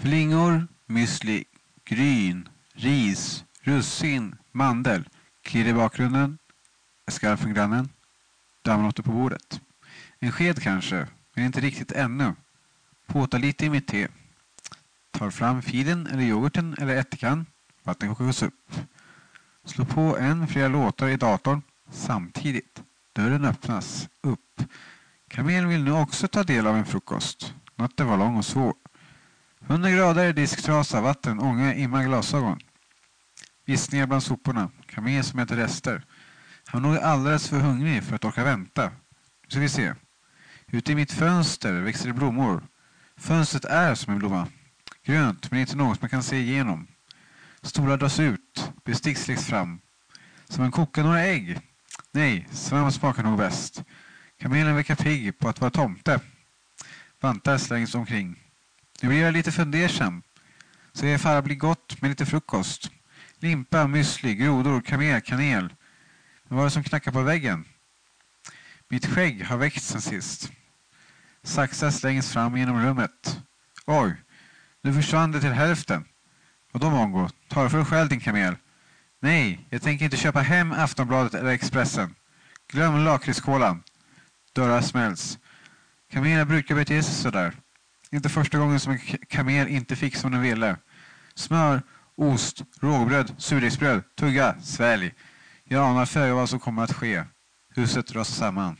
Flingor, müsli, gryn, ris, russin, mandel. Klirr i bakgrunden. Skarv från grannen. Dammråttor på bordet. En sked kanske, men inte riktigt ännu. Påta lite i mitt te. Tar fram filen eller yoghurten eller ättikan. Vatten kokas upp. Slå på en flera låtar i datorn samtidigt. Dörren öppnas upp. Kamelen vill nu också ta del av en frukost. Natten var lång och svår. 100 grader, disktrasa, vatten, ånga, imma glasögon. Gissningar bland soporna. Kamel som äter rester. Han var nog alldeles för hungrig för att orka vänta. Nu ska vi se. Ute i mitt fönster växer det blommor. Fönstret är som en blomma. Grönt, men inte något man kan se igenom. Stolar dras ut. Bestick släcks fram. Som en koka några ägg. Nej, svamp smakar nog bäst. Kamelen verkar pigg på att vara tomte. Vantar slängs omkring. Nu blir jag lite fundersam. Så det fara bli gott med lite frukost. Limpa, müsli, grodor, kamel, kanel. Men vad är det som knackar på väggen? Mitt skägg har växt sen sist. Saxar slängs fram genom rummet. Oj, nu försvann det till hälften. Vadå Mongo? Ta det för dig själv din kamel. Nej, jag tänker inte köpa hem Aftonbladet eller Expressen. Glöm lakritskolan. Dörrar smälls. Kameler brukar bete sig sådär. Inte första gången som en kamel inte fick som den ville. Smör, ost, rågbröd, surdegsbröd, tugga, svälj. Jag anar föga vad som kommer att ske. Huset rasar samman.